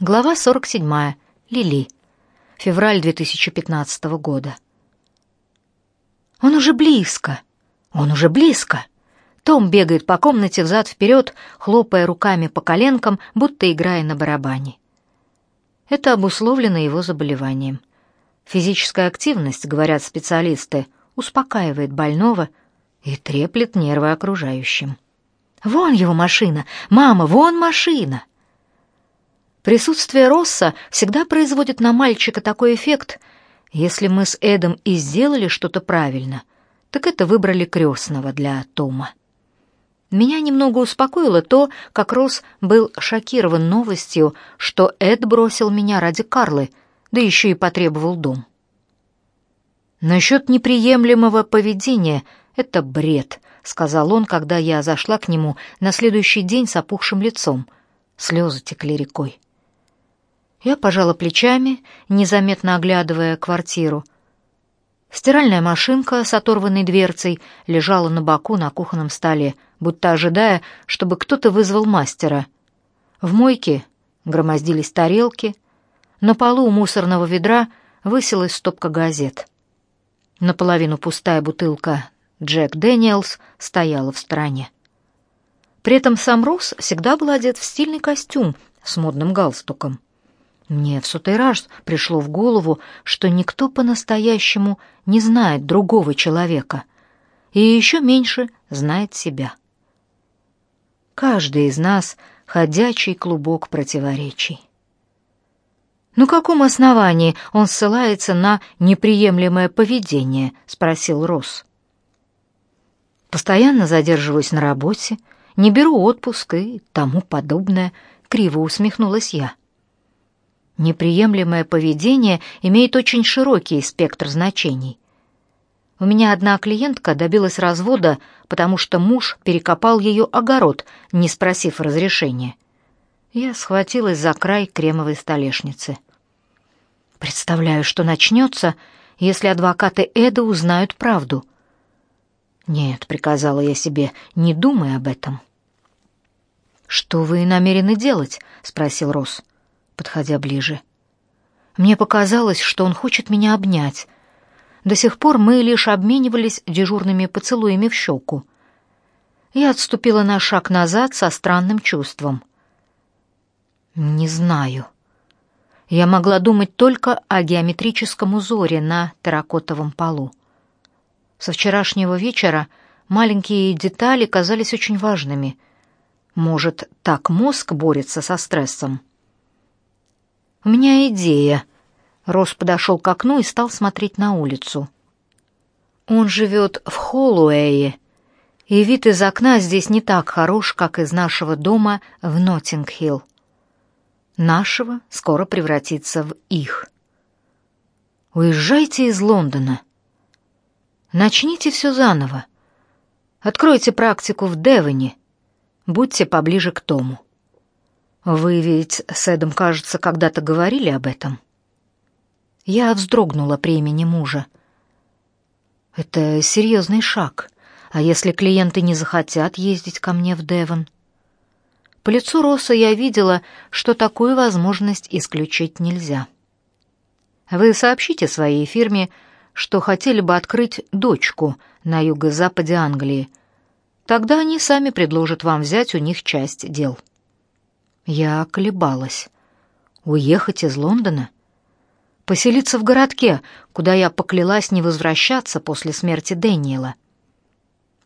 Глава 47. Лили. Февраль 2015 года. Он уже близко. Он уже близко. Том бегает по комнате взад-вперед, хлопая руками по коленкам, будто играя на барабане. Это обусловлено его заболеванием. Физическая активность, говорят специалисты, успокаивает больного и треплет нервы окружающим. Вон его машина! Мама, вон машина! Присутствие Росса всегда производит на мальчика такой эффект. Если мы с Эдом и сделали что-то правильно, так это выбрали крестного для Тома. Меня немного успокоило то, как Росс был шокирован новостью, что Эд бросил меня ради Карлы, да еще и потребовал дом. «Насчет неприемлемого поведения — это бред», — сказал он, когда я зашла к нему на следующий день с опухшим лицом. Слезы текли рекой. Я пожала плечами, незаметно оглядывая квартиру. Стиральная машинка с оторванной дверцей лежала на боку на кухонном столе, будто ожидая, чтобы кто-то вызвал мастера. В мойке громоздились тарелки, на полу у мусорного ведра высилась стопка газет. Наполовину пустая бутылка Джек Дэниелс стояла в стороне. При этом сам Росс всегда был одет в стильный костюм с модным галстуком. Мне в сотый раз пришло в голову, что никто по-настоящему не знает другого человека и еще меньше знает себя. Каждый из нас — ходячий клубок противоречий. «На каком основании он ссылается на неприемлемое поведение?» — спросил Росс. «Постоянно задерживаюсь на работе, не беру отпуск и тому подобное», — криво усмехнулась я. Неприемлемое поведение имеет очень широкий спектр значений. У меня одна клиентка добилась развода, потому что муж перекопал ее огород, не спросив разрешения. Я схватилась за край кремовой столешницы. Представляю, что начнется, если адвокаты Эда узнают правду. Нет, приказала я себе, не думай об этом. Что вы намерены делать? спросил Росс подходя ближе. Мне показалось, что он хочет меня обнять. До сих пор мы лишь обменивались дежурными поцелуями в щеку. Я отступила на шаг назад со странным чувством. Не знаю. Я могла думать только о геометрическом узоре на терракотовом полу. Со вчерашнего вечера маленькие детали казались очень важными. Может, так мозг борется со стрессом? «У меня идея». Росс подошел к окну и стал смотреть на улицу. «Он живет в Холлуэе, и вид из окна здесь не так хорош, как из нашего дома в Ноттинг-Хилл. Нашего скоро превратится в их. Уезжайте из Лондона. Начните все заново. Откройте практику в Девоне. Будьте поближе к Тому. Вы ведь с Эдом, кажется, когда-то говорили об этом. Я вздрогнула при имени мужа. Это серьезный шаг. А если клиенты не захотят ездить ко мне в Девон? По лицу Росса я видела, что такую возможность исключить нельзя. Вы сообщите своей фирме, что хотели бы открыть дочку на юго-западе Англии. Тогда они сами предложат вам взять у них часть дел. Я колебалась. Уехать из Лондона? Поселиться в городке, куда я поклялась не возвращаться после смерти Дэниела.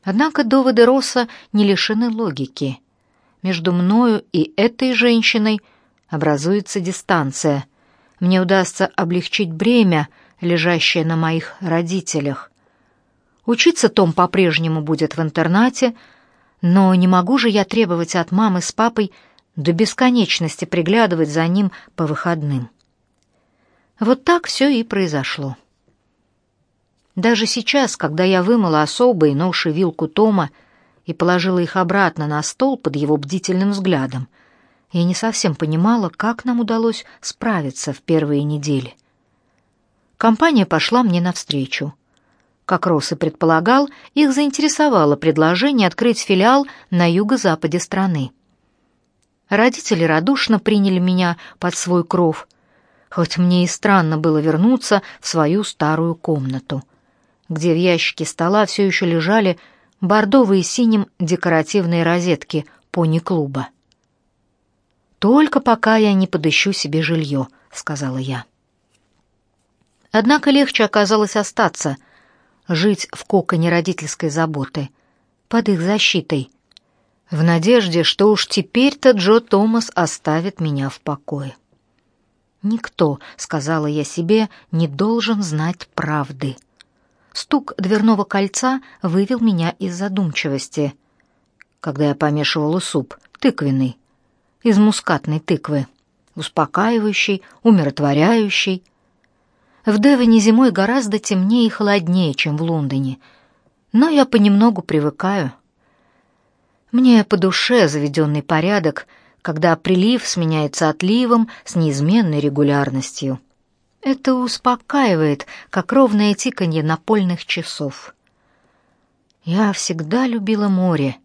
Однако доводы Росса не лишены логики. Между мною и этой женщиной образуется дистанция. Мне удастся облегчить бремя, лежащее на моих родителях. Учиться Том по-прежнему будет в интернате, но не могу же я требовать от мамы с папой до бесконечности приглядывать за ним по выходным. Вот так все и произошло. Даже сейчас, когда я вымыла особые нож вилку Тома и положила их обратно на стол под его бдительным взглядом, я не совсем понимала, как нам удалось справиться в первые недели. Компания пошла мне навстречу. Как Росс и предполагал, их заинтересовало предложение открыть филиал на юго-западе страны. Родители радушно приняли меня под свой кров, хоть мне и странно было вернуться в свою старую комнату, где в ящике стола все еще лежали бордовые синим декоративные розетки пони-клуба. «Только пока я не подыщу себе жилье», — сказала я. Однако легче оказалось остаться, жить в коконе родительской заботы, под их защитой, в надежде, что уж теперь-то Джо Томас оставит меня в покое. «Никто», — сказала я себе, — «не должен знать правды». Стук дверного кольца вывел меня из задумчивости, когда я помешивала суп, тыквенный, из мускатной тыквы, успокаивающий, умиротворяющий, в Девоне зимой гораздо темнее и холоднее, чем в Лондоне, но я понемногу привыкаю. Мне по душе заведенный порядок, когда прилив сменяется отливом с неизменной регулярностью. Это успокаивает, как ровное тиканье напольных часов. Я всегда любила море.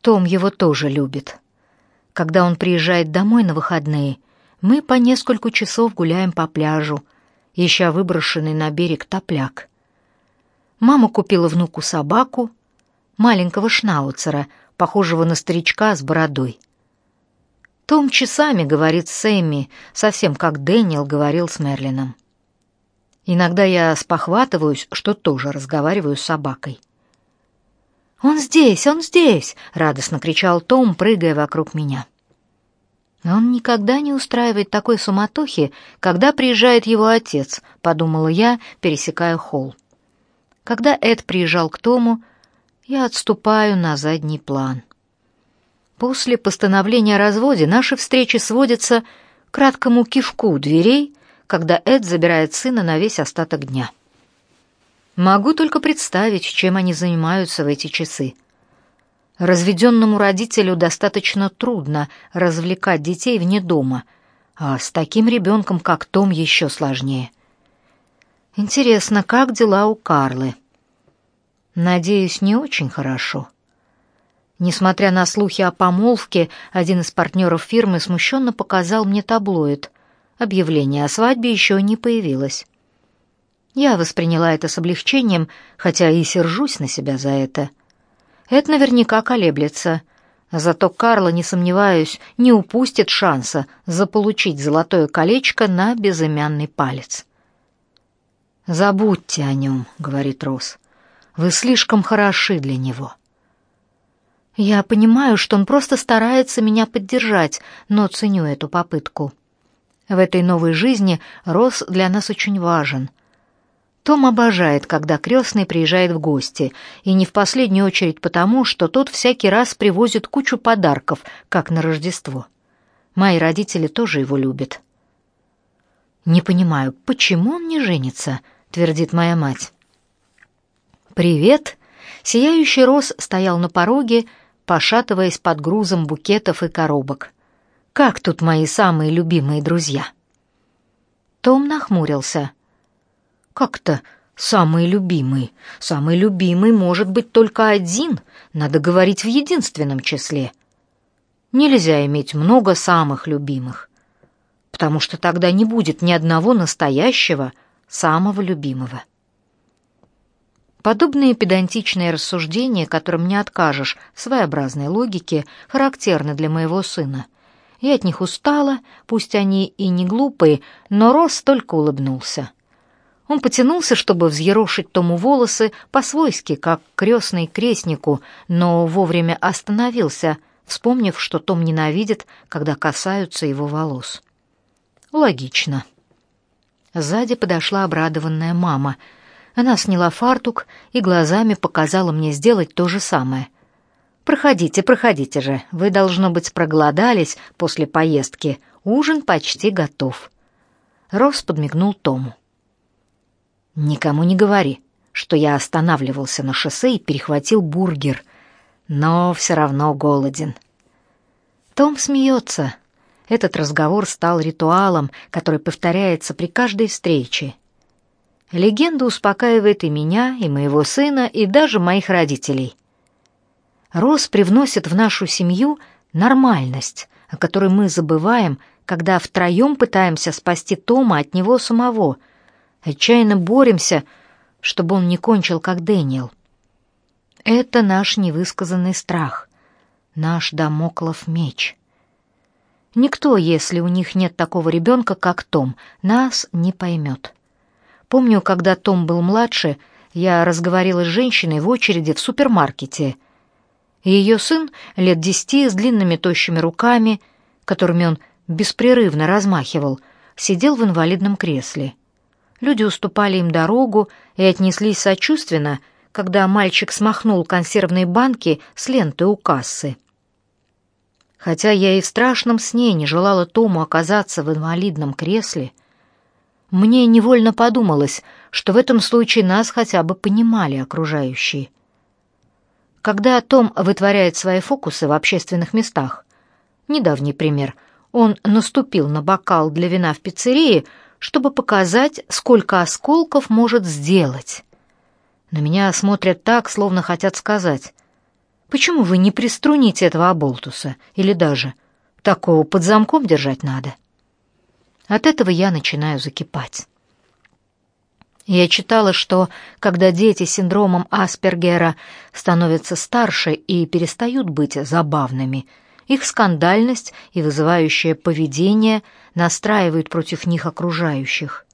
Том его тоже любит. Когда он приезжает домой на выходные, мы по несколько часов гуляем по пляжу, ища выброшенный на берег топляк. Мама купила внуку собаку, маленького шнауцера, похожего на старичка с бородой. Том часами говорит с Эмми, совсем как Дэниел говорил с Мерлином. Иногда я спохватываюсь, что тоже разговариваю с собакой. «Он здесь, он здесь!» — радостно кричал Том, прыгая вокруг меня. Он никогда не устраивает такой суматохи, когда приезжает его отец, подумала я, пересекая холл. Когда Эд приезжал к Тому, я отступаю на задний план. После постановления о разводе наши встречи сводятся к краткому кивку дверей, когда Эд забирает сына на весь остаток дня. Могу только представить, чем они занимаются в эти часы. Разведенному родителю достаточно трудно развлекать детей вне дома, а с таким ребенком, как Том, еще сложнее. Интересно, как дела у Карлы? Надеюсь, не очень хорошо. Несмотря на слухи о помолвке, один из партнеров фирмы смущенно показал мне таблоид. Объявление о свадьбе еще не появилось. Я восприняла это с облегчением, хотя и сержусь на себя за это — это наверняка колеблется. Зато Карла, не сомневаюсь, не упустит шанса заполучить золотое колечко на безымянный палец. «Забудьте о нем», — говорит Рос. «Вы слишком хороши для него». Я понимаю, что он просто старается меня поддержать, но ценю эту попытку. В этой новой жизни Рос для нас очень важен — том обожает, когда крестный приезжает в гости, и не в последнюю очередь потому, что тот всякий раз привозит кучу подарков, как на Рождество. Мои родители тоже его любят. «Не понимаю, почему он не женится?» — твердит моя мать. «Привет!» Сияющий роз стоял на пороге, пошатываясь под грузом букетов и коробок. «Как тут мои самые любимые друзья?» Том нахмурился — как-то самый любимый. Самый любимый может быть только один, надо говорить в единственном числе. Нельзя иметь много самых любимых, потому что тогда не будет ни одного настоящего самого любимого. Подобные педантичные рассуждения, которым не откажешь своеобразной логике, характерны для моего сына. Я от них устала, пусть они и не глупые, но Рос только улыбнулся. Он потянулся, чтобы взъерошить Тому волосы по-свойски, как крестный крестнику, но вовремя остановился, вспомнив, что Том ненавидит, когда касаются его волос. Логично. Сзади подошла обрадованная мама. Она сняла фартук и глазами показала мне сделать то же самое. «Проходите, проходите же. Вы, должно быть, проголодались после поездки. Ужин почти готов». Рос подмигнул Тому. Никому не говори, что я останавливался на шоссе и перехватил бургер, но все равно голоден. Том смеется. Этот разговор стал ритуалом, который повторяется при каждой встрече. Легенда успокаивает и меня, и моего сына, и даже моих родителей. Рос привносит в нашу семью нормальность, о которой мы забываем, когда втроем пытаемся спасти Тома от него самого, отчаянно боремся, чтобы он не кончил как Дэниел. Это наш невысказанный страх, наш домоклов меч. Никто, если у них нет такого ребенка, как Том, нас не поймет. Помню, когда Том был младше, я разговаривала с женщиной в очереди в супермаркете. Ее сын, лет десяти, с длинными тощими руками, которыми он беспрерывно размахивал, сидел в инвалидном кресле. Люди уступали им дорогу и отнеслись сочувственно, когда мальчик смахнул консервные банки с ленты у кассы. Хотя я и в страшном сне не желала Тому оказаться в инвалидном кресле, мне невольно подумалось, что в этом случае нас хотя бы понимали окружающие. Когда Том вытворяет свои фокусы в общественных местах, недавний пример, он наступил на бокал для вина в пиццерии, чтобы показать, сколько осколков может сделать. На меня смотрят так, словно хотят сказать, «Почему вы не приструните этого оболтуса? Или даже, такого под замком держать надо?» От этого я начинаю закипать. Я читала, что когда дети с синдромом Аспергера становятся старше и перестают быть забавными, их скандальность и вызывающее поведение настраивают против них окружающих.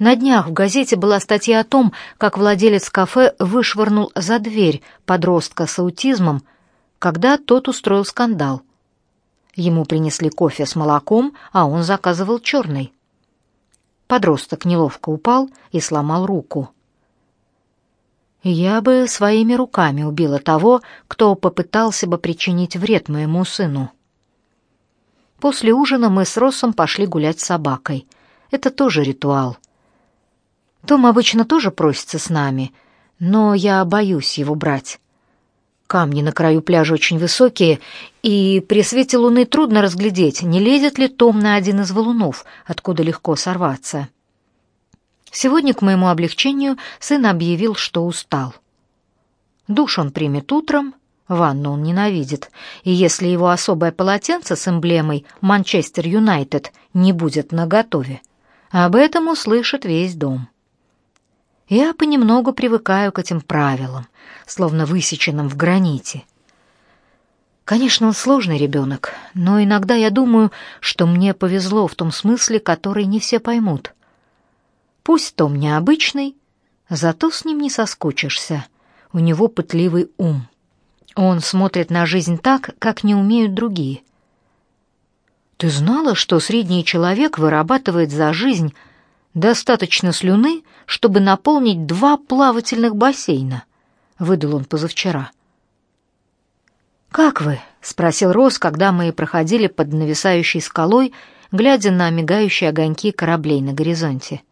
На днях в газете была статья о том, как владелец кафе вышвырнул за дверь подростка с аутизмом, когда тот устроил скандал. Ему принесли кофе с молоком, а он заказывал черный. Подросток неловко упал и сломал руку. Я бы своими руками убила того, кто попытался бы причинить вред моему сыну. После ужина мы с Россом пошли гулять с собакой. Это тоже ритуал. Том обычно тоже просится с нами, но я боюсь его брать. Камни на краю пляжа очень высокие, и при свете луны трудно разглядеть, не лезет ли Том на один из валунов, откуда легко сорваться. Сегодня, к моему облегчению, сын объявил, что устал. Душ он примет утром, ванну он ненавидит, и если его особое полотенце с эмблемой «Манчестер Юнайтед» не будет наготове, об этом услышит весь дом. Я понемногу привыкаю к этим правилам, словно высеченным в граните. Конечно, он сложный ребенок, но иногда я думаю, что мне повезло в том смысле, который не все поймут. Пусть Том необычный, зато с ним не соскучишься. У него пытливый ум. Он смотрит на жизнь так, как не умеют другие. Ты знала, что средний человек вырабатывает за жизнь достаточно слюны, чтобы наполнить два плавательных бассейна, выдал он позавчера. Как вы? спросил Рос, когда мы проходили под нависающей скалой, глядя на мигающие огоньки кораблей на горизонте.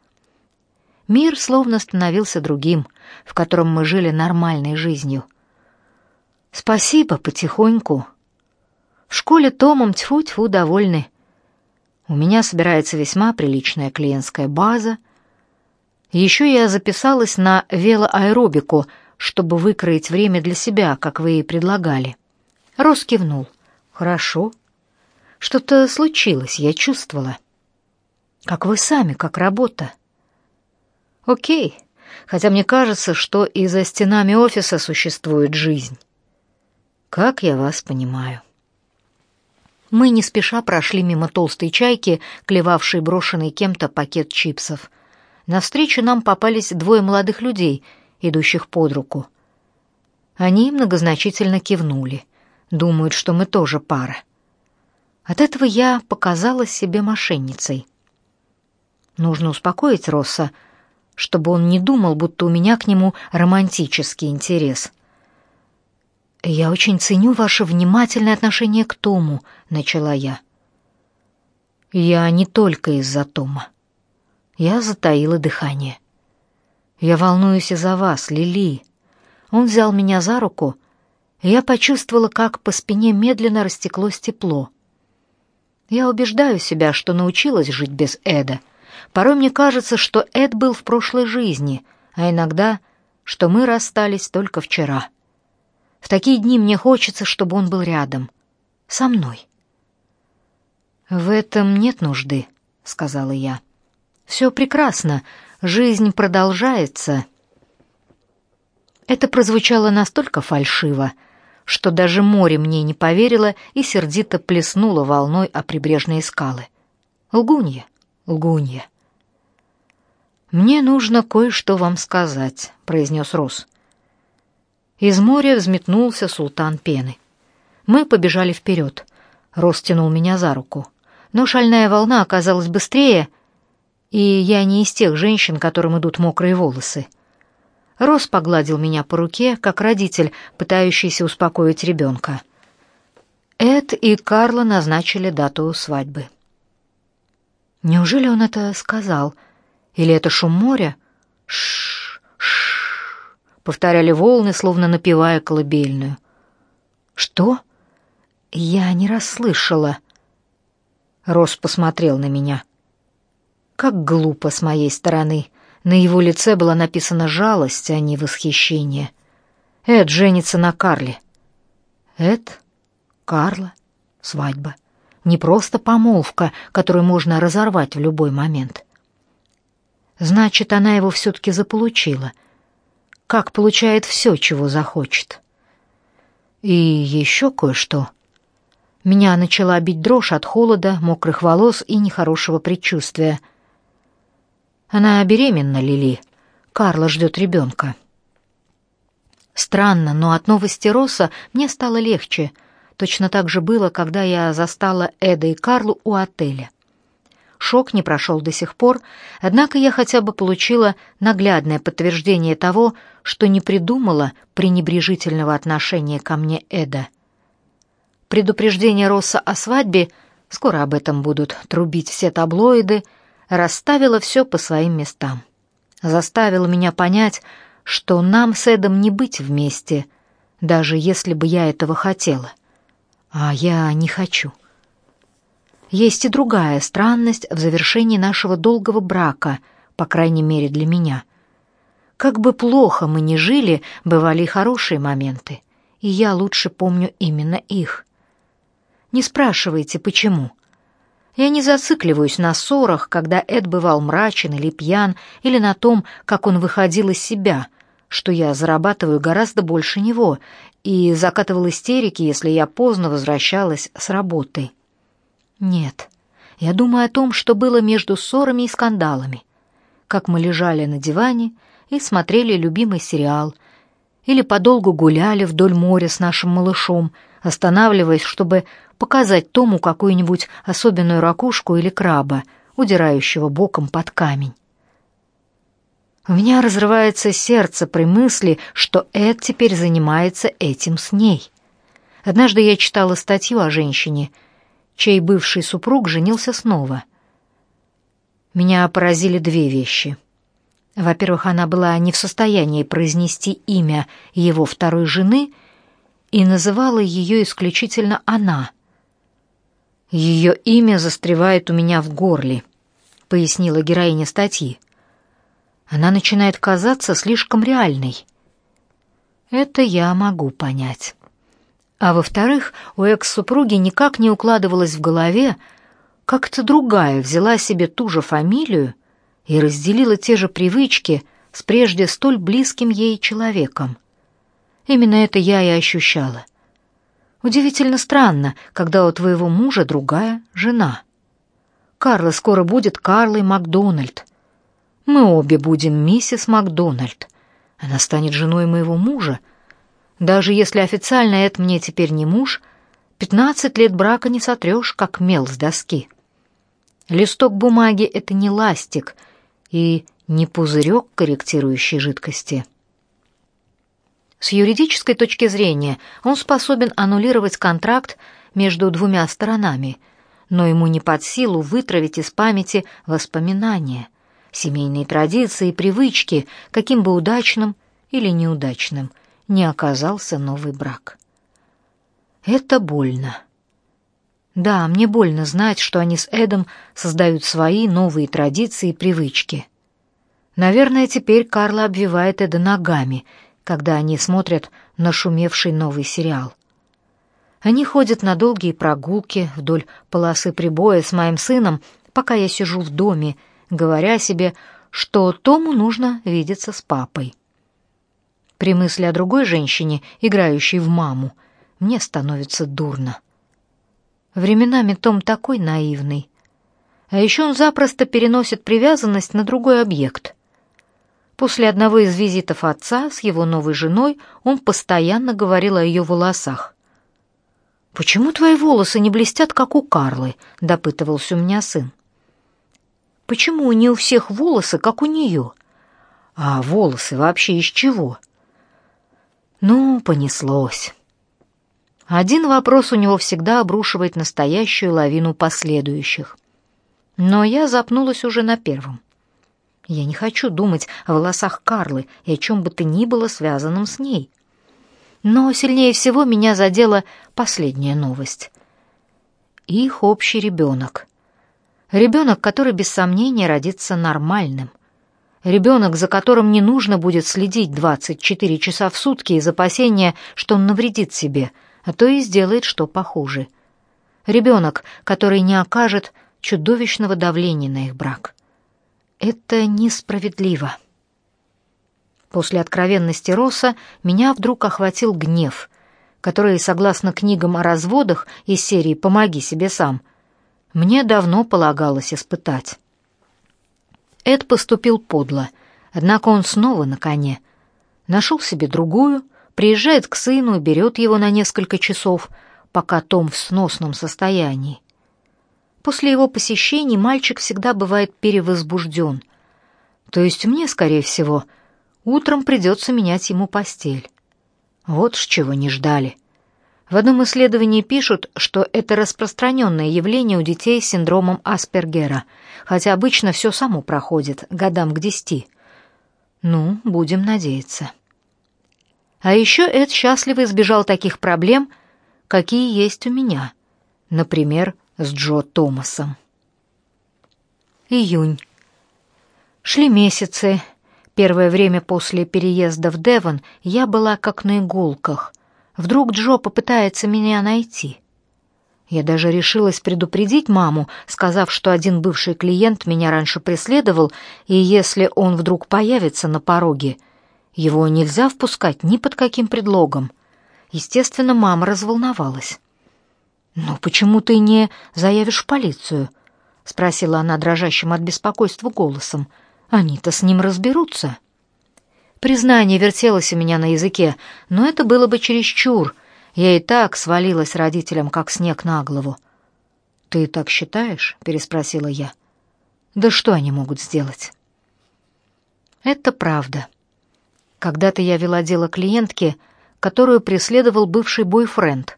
Мир словно становился другим, в котором мы жили нормальной жизнью. Спасибо, потихоньку. В школе Томом тьфу-тьфу довольны. У меня собирается весьма приличная клиентская база. Еще я записалась на велоаэробику, чтобы выкроить время для себя, как вы и предлагали. Рос кивнул. Хорошо. Что-то случилось, я чувствовала. Как вы сами, как работа. Окей. Хотя мне кажется, что и за стенами офиса существует жизнь. Как я вас понимаю. Мы не спеша прошли мимо толстой чайки, клевавшей брошенный кем-то пакет чипсов. Навстречу нам попались двое молодых людей, идущих под руку. Они многозначительно кивнули. Думают, что мы тоже пара. От этого я показалась себе мошенницей. Нужно успокоить Росса, чтобы он не думал, будто у меня к нему романтический интерес. «Я очень ценю ваше внимательное отношение к Тому», — начала я. «Я не только из-за Тома. Я затаила дыхание. Я волнуюсь из-за вас, Лили». Он взял меня за руку, и я почувствовала, как по спине медленно растеклось тепло. Я убеждаю себя, что научилась жить без Эда. Порой мне кажется, что Эд был в прошлой жизни, а иногда, что мы расстались только вчера. В такие дни мне хочется, чтобы он был рядом, со мной. В этом нет нужды, сказала я. Все прекрасно, жизнь продолжается. Это прозвучало настолько фальшиво, что даже море мне не поверило и сердито плеснуло волной о прибрежные скалы. Лгунья, лгунья. Мне нужно кое-что вам сказать, произнес Рос. Из моря взметнулся султан пены. Мы побежали вперед. Рос тянул меня за руку. Но шальная волна оказалась быстрее, и я не из тех женщин, которым идут мокрые волосы. Рос погладил меня по руке, как родитель, пытающийся успокоить ребенка. Эд и Карла назначили дату свадьбы. Неужели он это сказал? Или это шум моря? Ш, ш, повторяли волны, словно напевая колыбельную. Что? Я не расслышала. Рос посмотрел на меня. Как глупо с моей стороны. На его лице была написана жалость, а не восхищение. Эд женится на Карле. Эд, Карла, свадьба. Не просто помолвка, которую можно разорвать в любой момент. Значит, она его все-таки заполучила. Как получает все, чего захочет. И еще кое-что. Меня начала бить дрожь от холода, мокрых волос и нехорошего предчувствия — она беременна, Лили. Карла ждет ребенка. Странно, но от новости Росса мне стало легче. Точно так же было, когда я застала Эда и Карлу у отеля. Шок не прошел до сих пор, однако я хотя бы получила наглядное подтверждение того, что не придумала пренебрежительного отношения ко мне Эда. Предупреждение Росса о свадьбе, скоро об этом будут трубить все таблоиды, — расставила все по своим местам. Заставила меня понять, что нам с Эдом не быть вместе, даже если бы я этого хотела. А я не хочу. Есть и другая странность в завершении нашего долгого брака, по крайней мере для меня. Как бы плохо мы ни жили, бывали и хорошие моменты, и я лучше помню именно их. Не спрашивайте, почему. Я не зацикливаюсь на ссорах, когда Эд бывал мрачен или пьян, или на том, как он выходил из себя, что я зарабатываю гораздо больше него, и закатывал истерики, если я поздно возвращалась с работы. Нет, я думаю о том, что было между ссорами и скандалами. Как мы лежали на диване и смотрели любимый сериал, или подолгу гуляли вдоль моря с нашим малышом, останавливаясь, чтобы показать Тому какую-нибудь особенную ракушку или краба, удирающего боком под камень. У меня разрывается сердце при мысли, что Эд теперь занимается этим с ней. Однажды я читала статью о женщине, чей бывший супруг женился снова. Меня поразили две вещи. Во-первых, она была не в состоянии произнести имя его второй жены и называла ее исключительно она, ее имя застревает у меня в горле, пояснила героиня статьи. Она начинает казаться слишком реальной. Это я могу понять. А во-вторых, у экс-супруги никак не укладывалось в голове, как-то другая взяла себе ту же фамилию и разделила те же привычки с прежде столь близким ей человеком. Именно это я и ощущала. Удивительно странно, когда у твоего мужа другая жена. Карла скоро будет Карлой Макдональд. Мы обе будем миссис Макдональд. Она станет женой моего мужа. Даже если официально это мне теперь не муж, пятнадцать лет брака не сотрешь, как мел с доски. Листок бумаги — это не ластик и не пузырек корректирующей жидкости. С юридической точки зрения он способен аннулировать контракт между двумя сторонами, но ему не под силу вытравить из памяти воспоминания, семейные традиции и привычки, каким бы удачным или неудачным не оказался новый брак. Это больно. Да, мне больно знать, что они с Эдом создают свои новые традиции и привычки. Наверное, теперь Карла обвивает Эда ногами — когда они смотрят нашумевший новый сериал. Они ходят на долгие прогулки вдоль полосы прибоя с моим сыном, пока я сижу в доме, говоря себе, что Тому нужно видеться с папой. При мысли о другой женщине, играющей в маму, мне становится дурно. Временами Том такой наивный. А еще он запросто переносит привязанность на другой объект. После одного из визитов отца с его новой женой он постоянно говорил о ее волосах. «Почему твои волосы не блестят, как у Карлы?» — допытывался у меня сын. «Почему не у всех волосы, как у нее?» «А волосы вообще из чего?» Ну, понеслось. Один вопрос у него всегда обрушивает настоящую лавину последующих. Но я запнулась уже на первом. Я не хочу думать о волосах Карлы и о чем бы то ни было связанном с ней. Но сильнее всего меня задела последняя новость. Их общий ребенок. Ребенок, который без сомнения родится нормальным. Ребенок, за которым не нужно будет следить 24 часа в сутки из опасения, что он навредит себе, а то и сделает что похуже. Ребенок, который не окажет чудовищного давления на их брак. Это несправедливо. После откровенности Росса меня вдруг охватил гнев, который, согласно книгам о разводах из серии «Помоги себе сам», мне давно полагалось испытать. Эд поступил подло, однако он снова на коне. Нашел себе другую, приезжает к сыну и берет его на несколько часов, пока Том в сносном состоянии. После его посещений мальчик всегда бывает перевозбужден. То есть мне, скорее всего, — Утром придется менять ему постель. Вот с чего не ждали. В одном исследовании пишут, что это распространенное явление у детей с синдромом Аспергера, хотя обычно все само проходит, годам к десяти. Ну, будем надеяться. А еще Эд счастливо избежал таких проблем, какие есть у меня. Например, с Джо Томасом. Июнь. Шли месяцы, Первое время после переезда в Девон я была как на иголках. Вдруг Джо попытается меня найти. Я даже решилась предупредить маму, сказав, что один бывший клиент меня раньше преследовал, и если он вдруг появится на пороге, его нельзя впускать ни под каким предлогом. Естественно, мама разволновалась. «Ну почему ты не заявишь в полицию?» — спросила она дрожащим от беспокойства голосом. Они-то с ним разберутся. Признание вертелось у меня на языке, но это было бы чересчур. Я и так свалилась родителям, как снег на голову. «Ты так считаешь?» — переспросила я. «Да что они могут сделать?» «Это правда. Когда-то я вела дело клиентки, которую преследовал бывший бойфренд.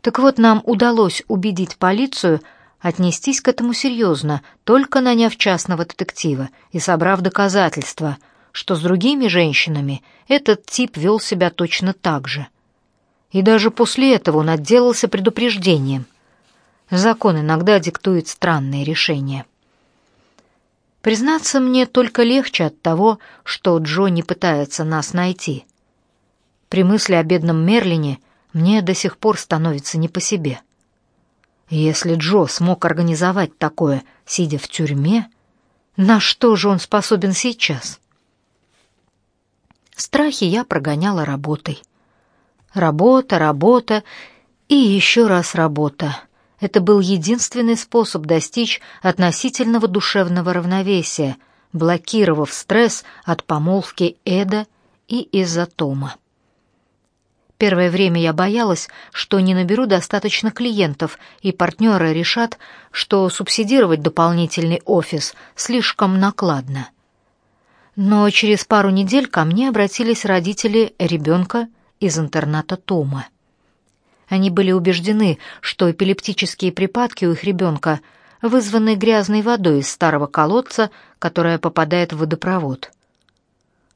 Так вот, нам удалось убедить полицию — отнестись к этому серьезно, только наняв частного детектива и собрав доказательства, что с другими женщинами этот тип вел себя точно так же. И даже после этого он отделался предупреждением. Закон иногда диктует странные решения. Признаться мне только легче от того, что Джо не пытается нас найти. При мысли о бедном Мерлине мне до сих пор становится не по себе. Если Джо смог организовать такое, сидя в тюрьме, на что же он способен сейчас? Страхи я прогоняла работой. Работа, работа и еще раз работа. Это был единственный способ достичь относительного душевного равновесия, блокировав стресс от помолвки Эда и изотома. Первое время я боялась, что не наберу достаточно клиентов, и партнеры решат, что субсидировать дополнительный офис слишком накладно. Но через пару недель ко мне обратились родители ребенка из интерната Тома. Они были убеждены, что эпилептические припадки у их ребенка вызваны грязной водой из старого колодца, которая попадает в водопровод.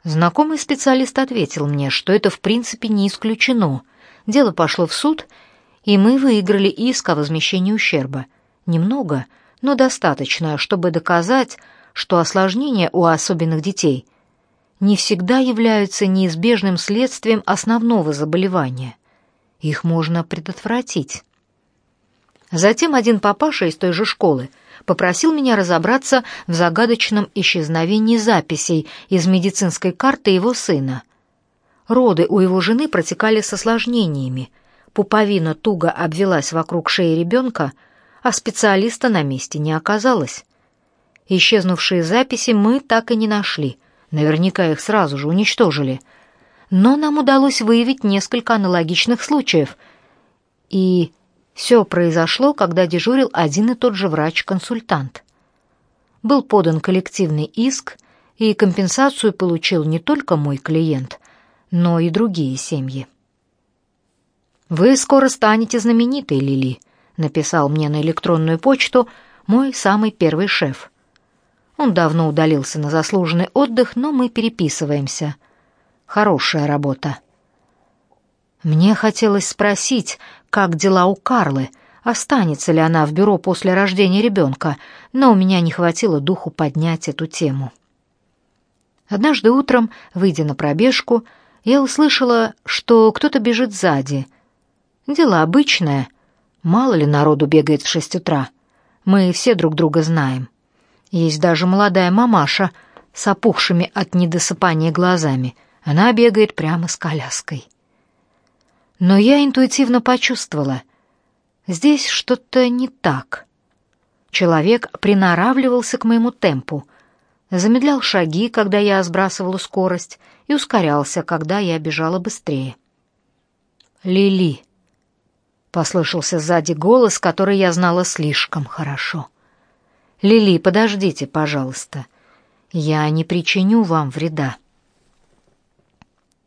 Знакомый специалист ответил мне, что это в принципе не исключено. Дело пошло в суд, и мы выиграли иск о возмещении ущерба. Немного, но достаточно, чтобы доказать, что осложнения у особенных детей не всегда являются неизбежным следствием основного заболевания. Их можно предотвратить. Затем один папаша из той же школы попросил меня разобраться в загадочном исчезновении записей из медицинской карты его сына. Роды у его жены протекали с осложнениями. Пуповина туго обвелась вокруг шеи ребенка, а специалиста на месте не оказалось. Исчезнувшие записи мы так и не нашли. Наверняка их сразу же уничтожили. Но нам удалось выявить несколько аналогичных случаев. И все произошло, когда дежурил один и тот же врач-консультант. Был подан коллективный иск, и компенсацию получил не только мой клиент, но и другие семьи. «Вы скоро станете знаменитой, Лили», — написал мне на электронную почту мой самый первый шеф. Он давно удалился на заслуженный отдых, но мы переписываемся. Хорошая работа. Мне хотелось спросить, как дела у Карлы, останется ли она в бюро после рождения ребенка, но у меня не хватило духу поднять эту тему. Однажды утром, выйдя на пробежку, я услышала, что кто-то бежит сзади. Дело обычное. Мало ли народу бегает в шесть утра. Мы все друг друга знаем. Есть даже молодая мамаша с опухшими от недосыпания глазами. Она бегает прямо с коляской. Но я интуитивно почувствовала, здесь что-то не так. Человек приноравливался к моему темпу, замедлял шаги, когда я сбрасывала скорость, и ускорялся, когда я бежала быстрее. «Лили», — послышался сзади голос, который я знала слишком хорошо. «Лили, подождите, пожалуйста. Я не причиню вам вреда».